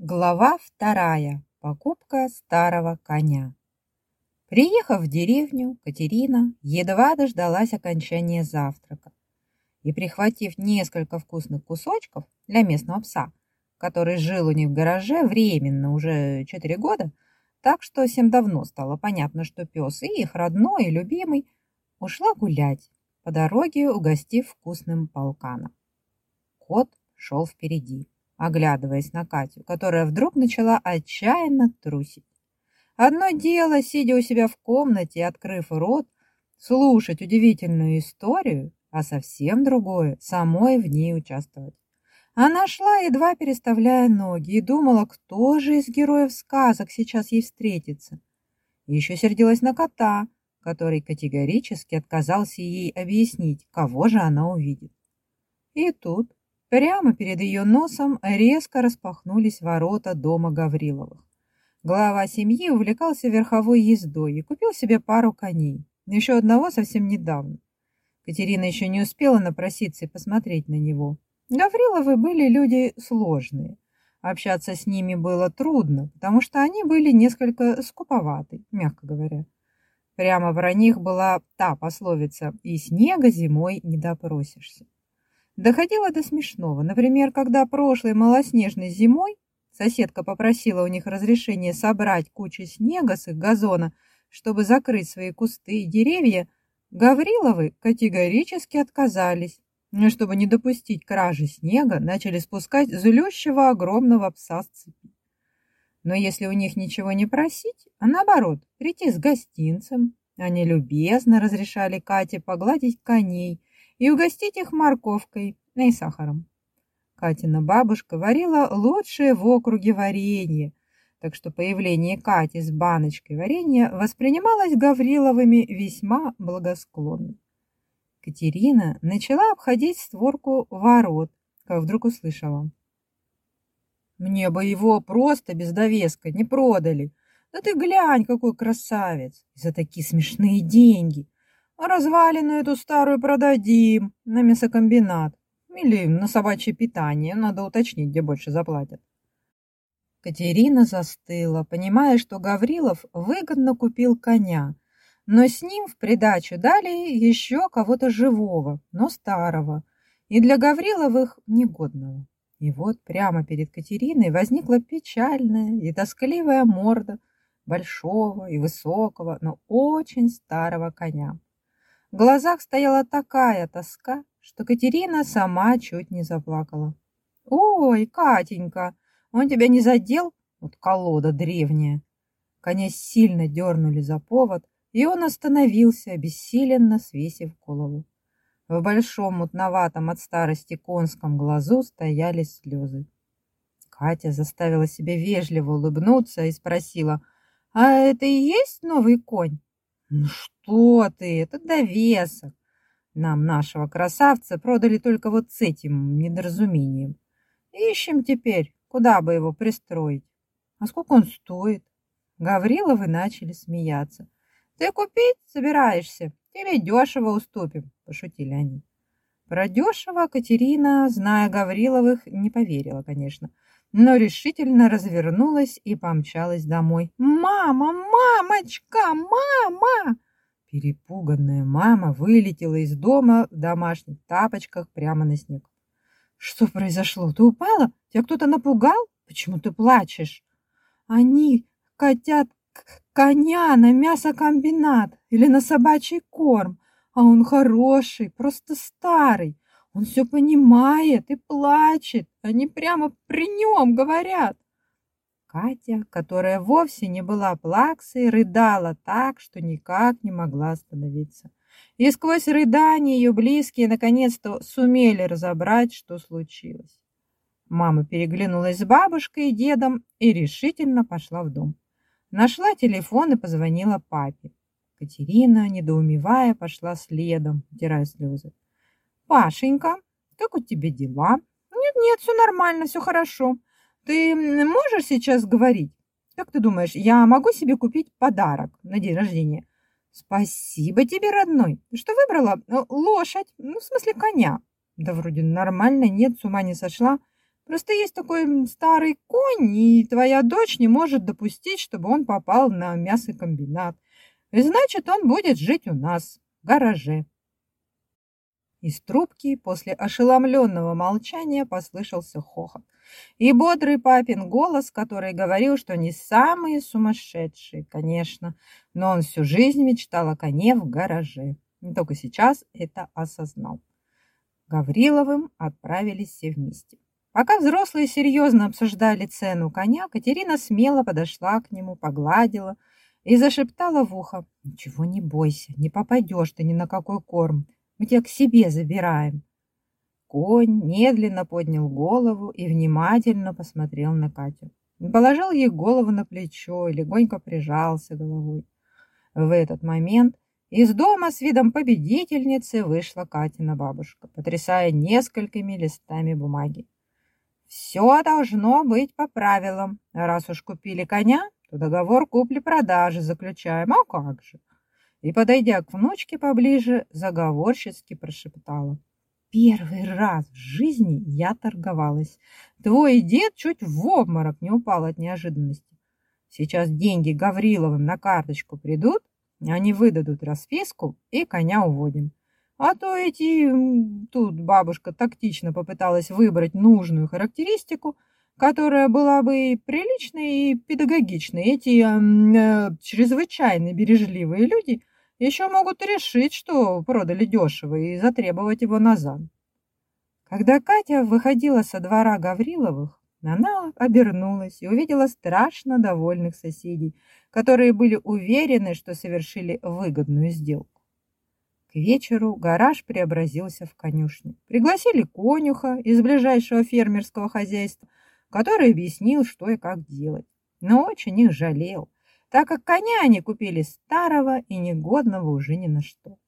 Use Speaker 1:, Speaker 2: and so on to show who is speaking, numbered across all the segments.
Speaker 1: Глава вторая. Покупка старого коня. Приехав в деревню, Катерина едва дождалась окончания завтрака и, прихватив несколько вкусных кусочков для местного пса, который жил у них в гараже временно уже четыре года, так что всем давно стало понятно, что пес и их родной, и любимый, ушла гулять, по дороге угостив вкусным полканом. Кот шел впереди оглядываясь на Катю, которая вдруг начала отчаянно трусить. Одно дело, сидя у себя в комнате, открыв рот, слушать удивительную историю, а совсем другое – самой в ней участвовать. Она шла, едва переставляя ноги, и думала, кто же из героев сказок сейчас ей встретится. еще сердилась на кота, который категорически отказался ей объяснить, кого же она увидит. И тут Прямо перед ее носом резко распахнулись ворота дома Гавриловых. Глава семьи увлекался верховой ездой и купил себе пару коней, еще одного совсем недавно. Катерина еще не успела напроситься и посмотреть на него. Гавриловы были люди сложные. Общаться с ними было трудно, потому что они были несколько скуповаты, мягко говоря. Прямо про них была та пословица «и снега зимой не допросишься». Доходило до смешного. Например, когда прошлой малоснежной зимой соседка попросила у них разрешения собрать кучу снега с их газона, чтобы закрыть свои кусты и деревья, Гавриловы категорически отказались. Но чтобы не допустить кражи снега, начали спускать злющего огромного пса с цепи. Но если у них ничего не просить, а наоборот, прийти с гостинцем, они любезно разрешали Кате погладить коней, и угостить их морковкой и сахаром. Катина бабушка варила лучшее в округе варенье, так что появление Кати с баночкой варенья воспринималось Гавриловыми весьма благосклонно. Катерина начала обходить створку ворот, как вдруг услышала. «Мне бы его просто без довеска не продали. Да ты глянь, какой красавец! За такие смешные деньги! А развалину эту старую продадим на мясокомбинат. Или на собачье питание. Надо уточнить, где больше заплатят. Катерина застыла, понимая, что Гаврилов выгодно купил коня, но с ним в придачу дали еще кого-то живого, но старого, и для Гавриловых негодного. И вот прямо перед Катериной возникла печальная и тоскливая морда большого и высокого, но очень старого коня. В глазах стояла такая тоска, что Катерина сама чуть не заплакала. «Ой, Катенька, он тебя не задел? Вот колода древняя!» Коня сильно дернули за повод, и он остановился, обессиленно свесив голову. В большом мутноватом от старости конском глазу стояли слезы. Катя заставила себя вежливо улыбнуться и спросила, «А это и есть новый конь?» «Ну что ты, это довесок. Нам нашего красавца продали только вот с этим недоразумением. Ищем теперь, куда бы его пристроить. А сколько он стоит?» Гавриловы начали смеяться. «Ты купить собираешься? Тебе дешево уступим», – пошутили они. Про дешево Катерина, зная Гавриловых, не поверила, конечно – но решительно развернулась и помчалась домой. «Мама! Мамочка! Мама!» Перепуганная мама вылетела из дома в домашних тапочках прямо на снег. «Что произошло? Ты упала? Тебя кто-то напугал? Почему ты плачешь?» «Они хотят коня на мясокомбинат или на собачий корм, а он хороший, просто старый. Он все понимает и плачет. Они прямо при нем говорят. Катя, которая вовсе не была плаксой, рыдала так, что никак не могла остановиться. И сквозь рыдания ее близкие наконец-то сумели разобрать, что случилось. Мама переглянулась с бабушкой и дедом и решительно пошла в дом. Нашла телефон и позвонила папе. Катерина, недоумевая, пошла следом, утирая слезы. Пашенька, как у тебя дела? Нет-нет, все нормально, все хорошо. Ты можешь сейчас говорить? Как ты думаешь, я могу себе купить подарок на день рождения? Спасибо тебе, родной. Что выбрала? Э, лошадь, ну, в смысле коня. Да вроде нормально, нет, с ума не сошла. Просто есть такой старый конь, и твоя дочь не может допустить, чтобы он попал на мясокомбинат. И значит, он будет жить у нас, в гараже. Из трубки после ошеломленного молчания послышался хохот. И бодрый папин голос, который говорил, что не самые сумасшедшие, конечно, но он всю жизнь мечтал о коне в гараже. И только сейчас это осознал. Гавриловым отправились все вместе. Пока взрослые серьезно обсуждали цену коня, Катерина смело подошла к нему, погладила и зашептала в ухо. «Ничего не бойся, не попадешь ты ни на какой корм. Мы тебя к себе забираем. Конь медленно поднял голову и внимательно посмотрел на Катю. Положил ей голову на плечо и легонько прижался головой. В этот момент из дома с видом победительницы вышла Катина бабушка, потрясая несколькими листами бумаги. «Все должно быть по правилам. Раз уж купили коня, то договор купли-продажи заключаем. А как же?» и, подойдя к внучке поближе, заговорщицки прошептала. Первый раз в жизни я торговалась. Твой дед чуть в обморок не упал от неожиданности. Сейчас деньги Гавриловым на карточку придут, они выдадут расписку и коня уводим. А то эти... Тут бабушка тактично попыталась выбрать нужную характеристику, которая была бы приличной и педагогичной. Эти э, чрезвычайно бережливые люди – еще могут решить, что продали дешево и затребовать его назад. Когда Катя выходила со двора Гавриловых, она обернулась и увидела страшно довольных соседей, которые были уверены, что совершили выгодную сделку. К вечеру гараж преобразился в конюшню. Пригласили конюха из ближайшего фермерского хозяйства, который объяснил, что и как делать. Но очень их жалел так как коня они купили старого и негодного уже ни на что.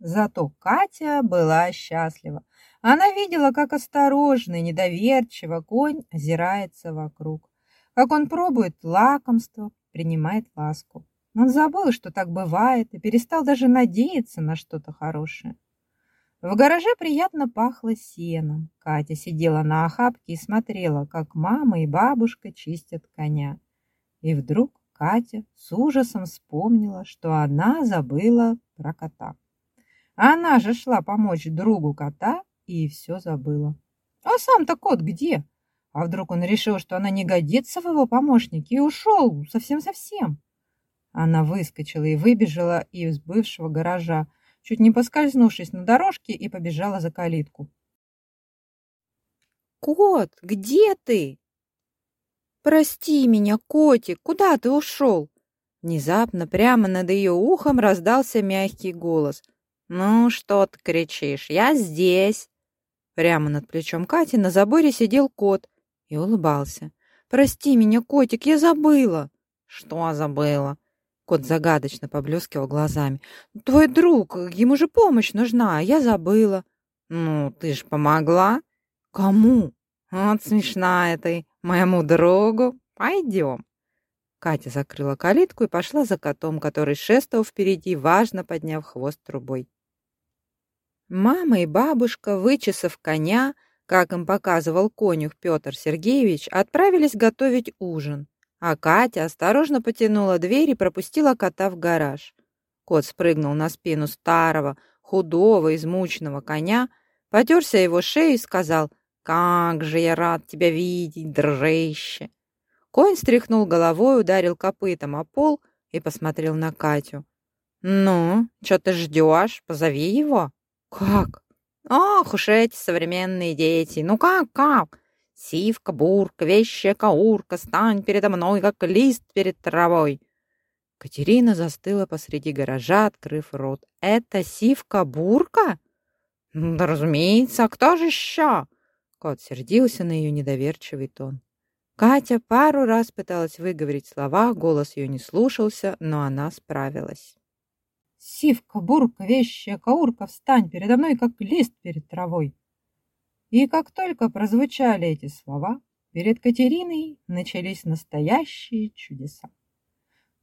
Speaker 1: Зато Катя была счастлива. Она видела, как осторожно и недоверчиво конь озирается вокруг, как он пробует лакомство, принимает ласку. Он забыл, что так бывает, и перестал даже надеяться на что-то хорошее. В гараже приятно пахло сеном. Катя сидела на охапке и смотрела, как мама и бабушка чистят коня. И вдруг Катя с ужасом вспомнила, что она забыла про кота. Она же шла помочь другу кота и все забыла. А сам-то кот где? А вдруг он решил, что она не годится в его помощнике и ушел совсем-совсем? Она выскочила и выбежала из бывшего гаража, чуть не поскользнувшись на дорожке и побежала за калитку.
Speaker 2: «Кот, где ты?» «Прости меня, котик, куда ты ушел?» Внезапно прямо над ее ухом раздался мягкий голос. «Ну, что ты кричишь? Я здесь!» Прямо над плечом Кати на заборе сидел кот и улыбался. «Прости меня, котик, я забыла!» «Что забыла?» Кот загадочно поблескивал глазами. «Твой друг, ему же помощь нужна, а я забыла». «Ну, ты ж помогла?» «Кому?» «Вот смешная ты моему другу. Пойдем». Катя закрыла калитку и пошла за котом, который шествовал впереди, важно подняв хвост трубой. Мама и бабушка, вычесав коня, как им показывал конюх Петр Сергеевич, отправились готовить ужин, а Катя осторожно потянула дверь и пропустила кота в гараж. Кот спрыгнул на спину старого, худого, измученного коня, потерся его шею и сказал «Как же я рад тебя видеть, дружище!» Конь стряхнул головой, ударил копытом о пол и посмотрел на Катю. «Ну, что ты ждешь? Позови его». «Как?» «Ох уж эти современные дети! Ну как, как? Сивка, бурка, вещая каурка, стань передо мной, как лист перед травой!» Катерина застыла посреди гаража, открыв рот. «Это сивка-бурка?» «Да, разумеется, а кто же еще?» Кот сердился на ее недоверчивый тон. Катя пару раз пыталась выговорить слова, голос ее не слушался, но она справилась.
Speaker 1: «Сивка, бурка, вещая каурка, встань передо мной, как лист перед травой!» И как только прозвучали эти слова, перед Катериной начались настоящие чудеса.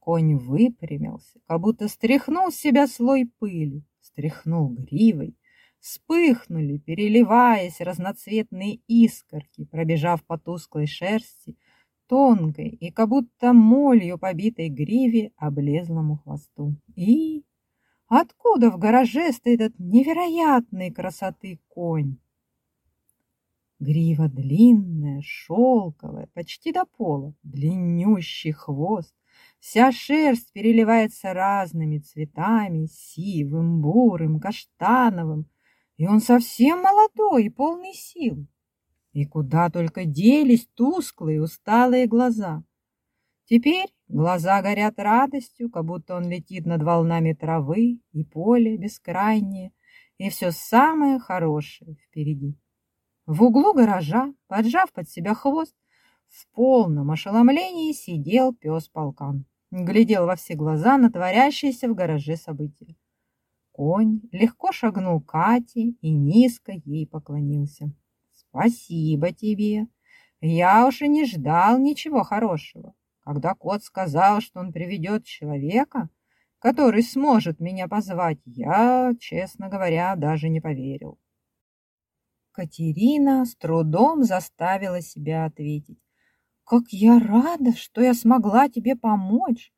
Speaker 1: Конь выпрямился, как будто стряхнул с себя слой пыли, стряхнул гривой, вспыхнули, переливаясь разноцветные искорки, пробежав по тусклой шерсти, тонкой и как будто молью побитой гриве облезлому хвосту. И откуда в гараже стоит этот невероятной красоты конь? Грива длинная, шелковая, почти до пола, длиннющий хвост, Вся шерсть переливается разными цветами, сивым, бурым, каштановым, и он совсем молодой и полный сил. И куда только делись тусклые, усталые глаза. Теперь глаза горят радостью, как будто он летит над волнами травы и поле бескрайнее, и все самое хорошее впереди. В углу гаража, поджав под себя хвост, в полном ошеломлении сидел пес-полкан. Глядел во все глаза на творящиеся в гараже события. Конь легко шагнул Кате и низко ей поклонился. «Спасибо тебе. Я уж и не ждал ничего хорошего. Когда кот сказал, что он приведет человека, который сможет меня позвать, я, честно говоря, даже не поверил». Катерина с трудом заставила себя ответить. «Как я рада, что я смогла тебе помочь!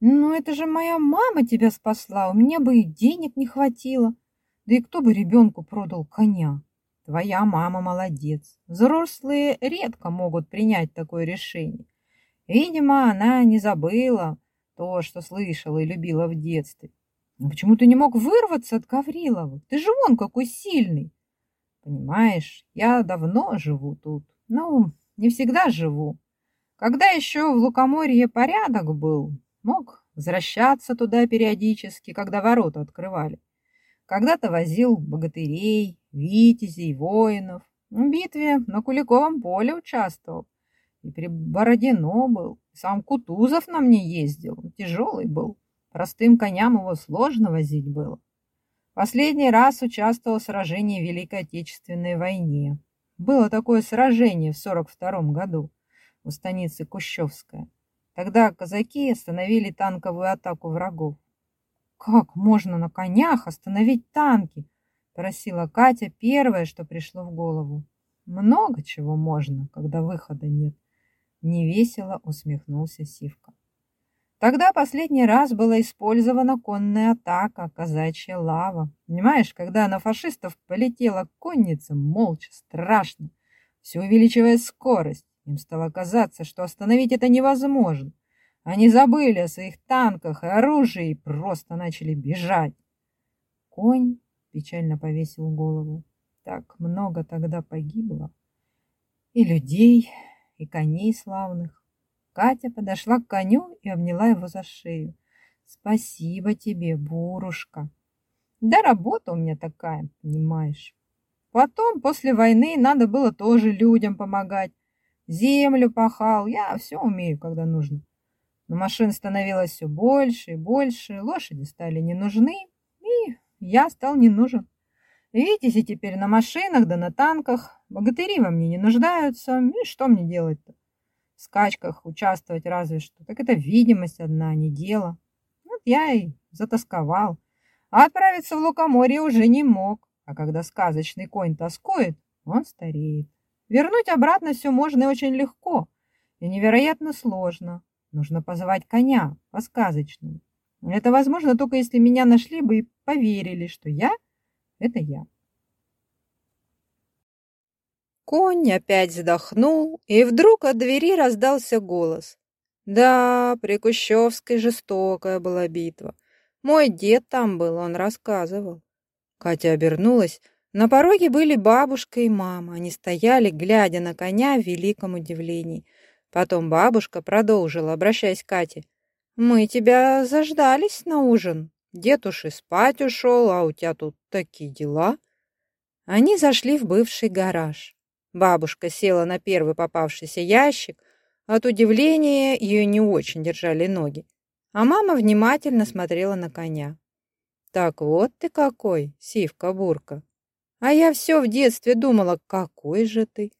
Speaker 1: Ну, это же моя мама тебя спасла, у меня бы и денег не хватило. Да и кто бы ребенку продал коня? Твоя мама молодец. Взрослые редко могут принять такое решение. Видимо, она не забыла то, что слышала и любила в детстве. Но почему ты не мог вырваться от Гаврилова? Ты же вон какой сильный. Понимаешь, я давно живу тут. Ну, не всегда живу. Когда еще в Лукоморье порядок был, Мог возвращаться туда периодически, когда ворота открывали. Когда-то возил богатырей, витязей, воинов. В битве на Куликовом поле участвовал. И при Бородино был. Сам Кутузов на мне ездил. Тяжелый был. Простым коням его сложно возить было. Последний раз участвовал в сражении Великой Отечественной войне. Было такое сражение в 42 году у станицы Кущевская. Тогда казаки остановили танковую атаку врагов. «Как можно на конях остановить танки?» – просила Катя первое, что пришло в голову. «Много чего можно, когда выхода нет», – невесело усмехнулся Сивка. Тогда последний раз была использована конная атака, казачья лава. Понимаешь, когда на фашистов полетела конница, молча, страшно, все увеличивая скорость. Им стало казаться, что остановить это невозможно. Они забыли о своих танках и оружии и просто начали бежать. Конь печально повесил голову. Так много тогда погибло. И людей, и коней славных. Катя подошла к коню и обняла его за шею. Спасибо тебе, бурушка. Да работа у меня такая, понимаешь. Потом, после войны, надо было тоже людям помогать. Землю пахал, я все умею, когда нужно. Но машин становилось все больше и больше, лошади стали не нужны, и я стал не нужен. Видите, теперь на машинах да на танках, богатыри во мне не нуждаются, и что мне делать-то? Скачках участвовать разве что, так это видимость одна, а не дело. Вот я и затасковал, а отправиться в Лукоморье уже не мог, а когда сказочный конь тоскует, он стареет. Вернуть обратно все можно и очень легко, и невероятно сложно. Нужно позвать коня по-сказочному. Это возможно только если меня нашли бы и поверили, что я – это я.
Speaker 2: Конь опять вздохнул, и вдруг от двери раздался голос. Да, при Кущевской жестокая была битва. Мой дед там был, он рассказывал. Катя обернулась, на пороге были бабушка и мама. Они стояли, глядя на коня в великом удивлении. Потом бабушка продолжила, обращаясь к Кате. «Мы тебя заждались на ужин. Дед уж и спать ушел, а у тебя тут такие дела». Они зашли в бывший гараж. Бабушка села на первый попавшийся ящик. От удивления ее не очень держали ноги. А мама внимательно смотрела на коня. «Так вот ты какой, сивка-бурка!» А я все в детстве думала, какой же ты.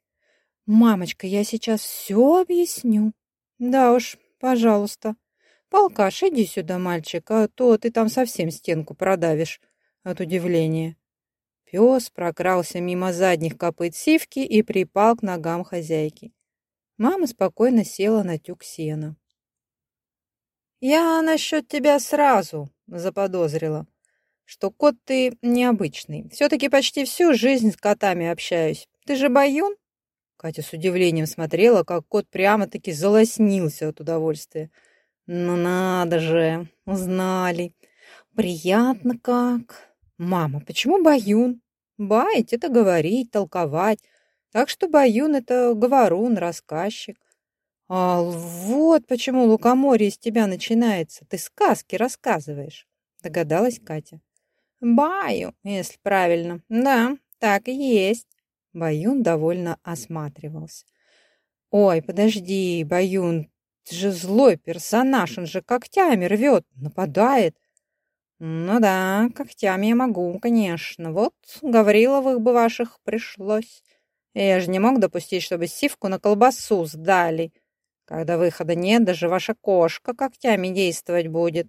Speaker 2: Мамочка, я сейчас все объясню. Да уж, пожалуйста. Полкаш, иди сюда, мальчик, а то ты там совсем стенку продавишь от удивления. Пес прокрался мимо задних копыт сивки и припал к ногам хозяйки. Мама спокойно села на тюк сена. «Я насчет тебя сразу заподозрила, что кот ты необычный. Все-таки почти всю жизнь с котами общаюсь. Ты же баюн?» Катя с удивлением смотрела, как кот прямо-таки залоснился от удовольствия. «Ну надо же, узнали. Приятно как. Мама, почему баюн? Баять — это говорить, толковать. Так что баюн — это говорун, рассказчик. А вот почему лукоморье из тебя начинается. Ты сказки рассказываешь, догадалась Катя. Баю, если правильно. Да, так и есть. Баюн довольно осматривался. Ой, подожди, Баюн, ты же злой персонаж, он же когтями рвет, нападает. Ну да, когтями я могу, конечно. Вот Гавриловых бы ваших пришлось. Я же не мог допустить, чтобы сивку на колбасу сдали. Когда выхода нет, даже ваша кошка когтями действовать будет.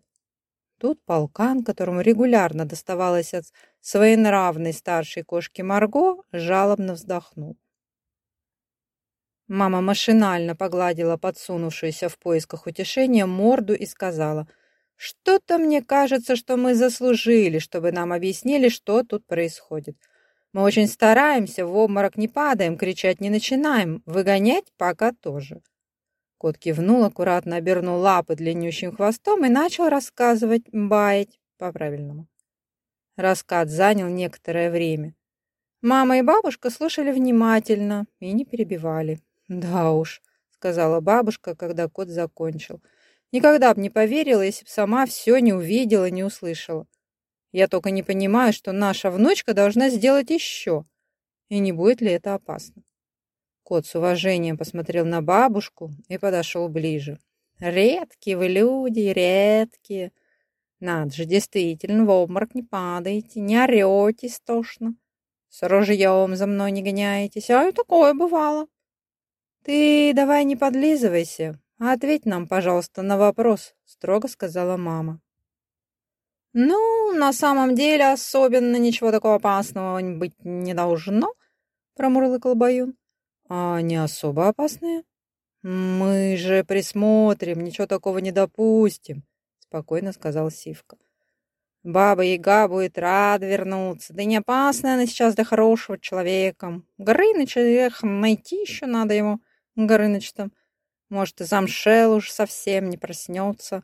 Speaker 2: Тут полкан, которому регулярно доставалось от своенравной старшей кошки Марго, жалобно вздохнул. Мама машинально погладила подсунувшуюся в поисках утешения морду и сказала, «Что-то мне кажется, что мы заслужили, чтобы нам объяснили, что тут происходит. Мы очень стараемся, в обморок не падаем, кричать не начинаем, выгонять пока тоже». Кот кивнул, аккуратно обернул лапы длиннющим хвостом и начал рассказывать, баять по-правильному. Рассказ занял некоторое время. Мама и бабушка слушали внимательно и не перебивали. «Да уж», — сказала бабушка, когда кот закончил. «Никогда бы не поверила, если б сама все не увидела, не услышала. Я только не понимаю, что наша внучка должна сделать еще. И не будет ли это опасно?» Кот с уважением посмотрел на бабушку и подошел ближе. «Редкие вы люди, редкие. Надо же, действительно, в обморок не падаете, не орете стошно. С ружьем за мной не гоняетесь, а и такое бывало. Ты давай не подлизывайся, ответь нам, пожалуйста, на вопрос», — строго сказала мама. «Ну, на самом деле, особенно ничего такого опасного быть не должно», — промурлыкал Баюн. А не особо опасные? Мы же присмотрим, ничего такого не допустим, спокойно сказал Сивка. Баба Яга будет рада вернуться. Да не опасная она сейчас для хорошего человека. Горыныч, эх, найти еще надо ему, Горыныч-то. Может, и замшел уж совсем не проснется.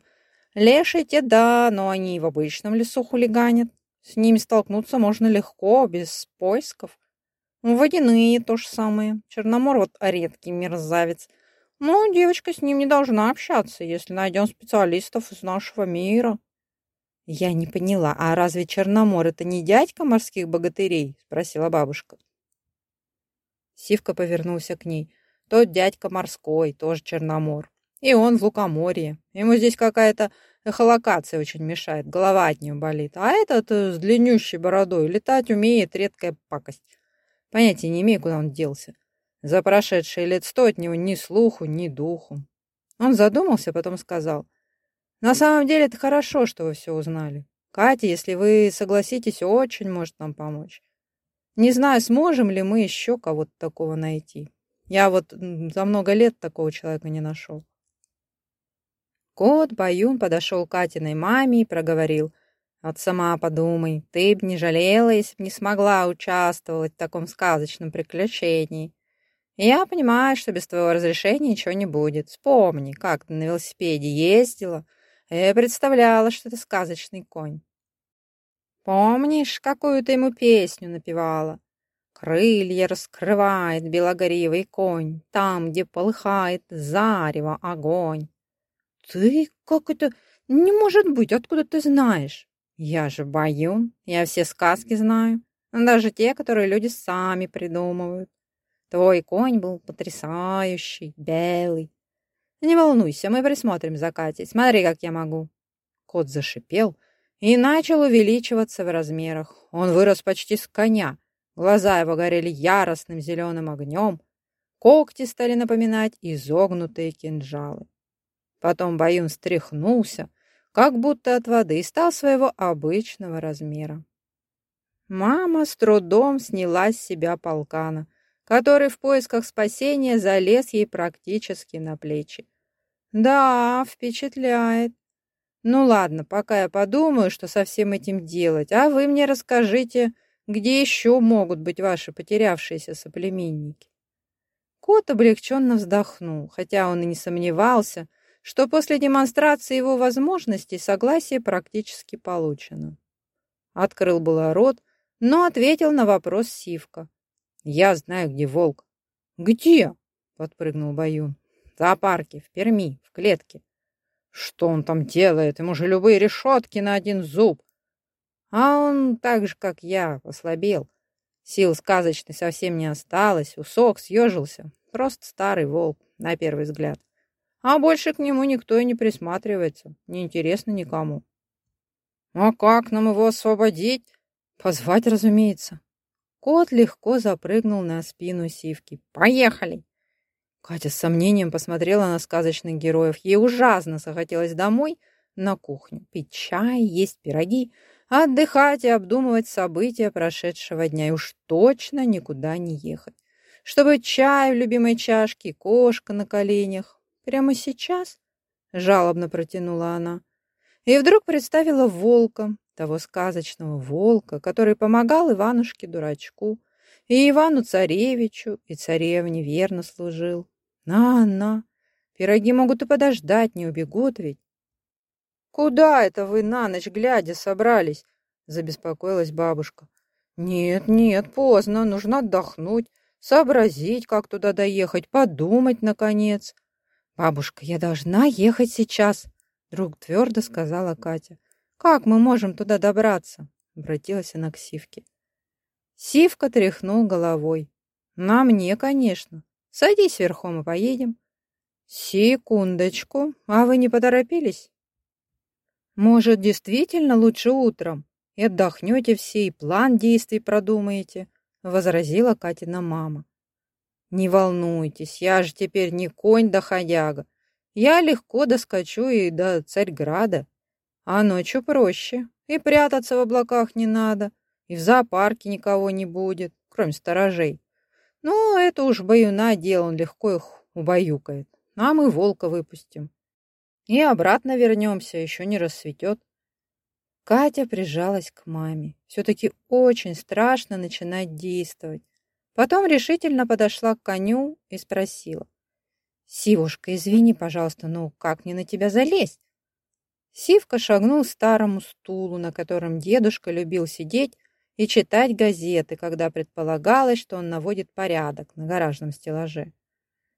Speaker 2: Леший те да, но они в обычном лесу хулиганят. С ними столкнуться можно легко, без поисков. Водяные то же самое. Черномор вот редкий мерзавец. Но девочка с ним не должна общаться, если найдем специалистов из нашего мира. Я не поняла, а разве Черномор это не дядька морских богатырей? Спросила бабушка. Сивка повернулся к ней. Тот дядька морской, тоже Черномор. И он в лукоморье. Ему здесь какая-то эхолокация очень мешает, голова от нее болит. А этот э, с длиннющей бородой летать умеет, редкая пакость. Понятия не имею, куда он делся. За прошедшие лет сто от него ни слуху, ни духу. Он задумался, потом сказал. На самом деле это хорошо, что вы все узнали. Катя, если вы согласитесь, очень может нам помочь. Не знаю, сможем ли мы еще кого-то такого найти. Я вот за много лет такого человека не нашел. Кот Баюн подошел к Катиной маме и проговорил. Вот сама подумай, ты б не жалела, если б не смогла участвовать в таком сказочном приключении. Я понимаю, что без твоего разрешения ничего не будет. Вспомни, как ты на велосипеде ездила и представляла, что это сказочный конь. Помнишь, какую ты ему песню напевала? Крылья раскрывает белогоривый конь, там, где полыхает зарево огонь. Ты как это... Не может быть, откуда ты знаешь? Я же Баюн, я все сказки знаю, даже те, которые люди сами придумывают. Твой конь был потрясающий, белый. Не волнуйся, мы присмотрим за Катей. Смотри, как я могу. Кот зашипел и начал увеличиваться в размерах. Он вырос почти с коня. Глаза его горели яростным зеленым огнем. Когти стали напоминать изогнутые кинжалы. Потом Баюн встряхнулся, как будто от воды, и стал своего обычного размера. Мама с трудом сняла с себя полкана, который в поисках спасения залез ей практически на плечи. Да, впечатляет. Ну ладно, пока я подумаю, что со всем этим делать, а вы мне расскажите, где еще могут быть ваши потерявшиеся соплеменники. Кот облегченно вздохнул, хотя он и не сомневался, что после демонстрации его возможностей согласие практически получено. Открыл было рот, но ответил на вопрос Сивка. «Я знаю, где волк». «Где?» — подпрыгнул Баюн. «В зоопарке, в Перми, в клетке». «Что он там делает? Ему же любые решетки на один зуб». А он так же, как я, ослабел. Сил сказочной совсем не осталось, усок съежился. Просто старый волк, на первый взгляд. А больше к нему никто и не присматривается. Неинтересно никому. А как нам его освободить? Позвать, разумеется. Кот легко запрыгнул на спину сивки. Поехали! Катя с сомнением посмотрела на сказочных героев. Ей ужасно захотелось домой на кухню. Пить чай, есть пироги, отдыхать и обдумывать события прошедшего дня. И уж точно никуда не ехать. Чтобы чай в любимой чашке, кошка на коленях. Прямо сейчас? Жалобно протянула она. И вдруг представила волка, того сказочного волка, который помогал Иванушке-дурачку, и Ивану-царевичу, и царевне верно служил. На, на, пироги могут и подождать, не убегут ведь. «Куда это вы на ночь глядя собрались?» — забеспокоилась бабушка. «Нет, нет, поздно, нужно отдохнуть, сообразить, как туда доехать, подумать, наконец». «Бабушка, я должна ехать сейчас», — вдруг твердо сказала Катя. «Как мы можем туда добраться?» — обратилась она к Сивке. Сивка тряхнул головой. «На мне, конечно. Садись верхом и поедем». «Секундочку, а вы не поторопились?» «Может, действительно лучше утром? И отдохнете все, и план действий продумаете», — возразила Катина мама. Не волнуйтесь, я же теперь не конь доходяга. Я легко доскочу и до Царьграда. А ночью проще. И прятаться в облаках не надо. И в зоопарке никого не будет, кроме сторожей. Ну, это уж баюна дело, он легко их убаюкает. А мы волка выпустим. И обратно вернемся, еще не рассветет. Катя прижалась к маме. Все-таки очень страшно начинать действовать. Потом решительно подошла к коню и спросила. «Сивушка, извини, пожалуйста, ну как мне на тебя залезть?» Сивка шагнул старому стулу, на котором дедушка любил сидеть и читать газеты, когда предполагалось, что он наводит порядок на гаражном стеллаже.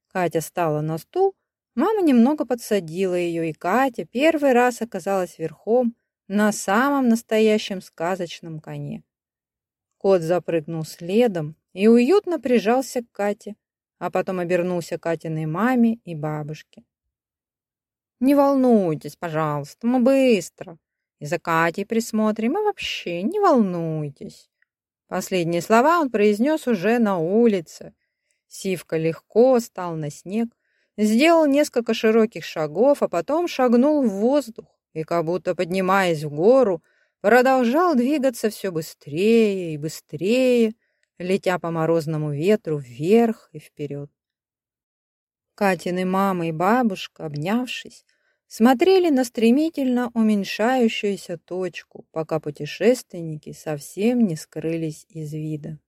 Speaker 2: Катя стала на стул, мама немного подсадила ее, и Катя первый раз оказалась верхом на самом настоящем сказочном коне. Кот запрыгнул следом, и уютно прижался к Кате, а потом обернулся Катиной маме и бабушке. «Не волнуйтесь, пожалуйста, мы быстро. И за Катей присмотрим, и вообще не волнуйтесь». Последние слова он произнес уже на улице. Сивка легко стал на снег, сделал несколько широких шагов, а потом шагнул в воздух и, как будто поднимаясь в гору, продолжал двигаться все быстрее и быстрее, летя по морозному ветру вверх и вперед. Катины мама и бабушка, обнявшись, смотрели на стремительно уменьшающуюся точку, пока путешественники совсем не скрылись из вида.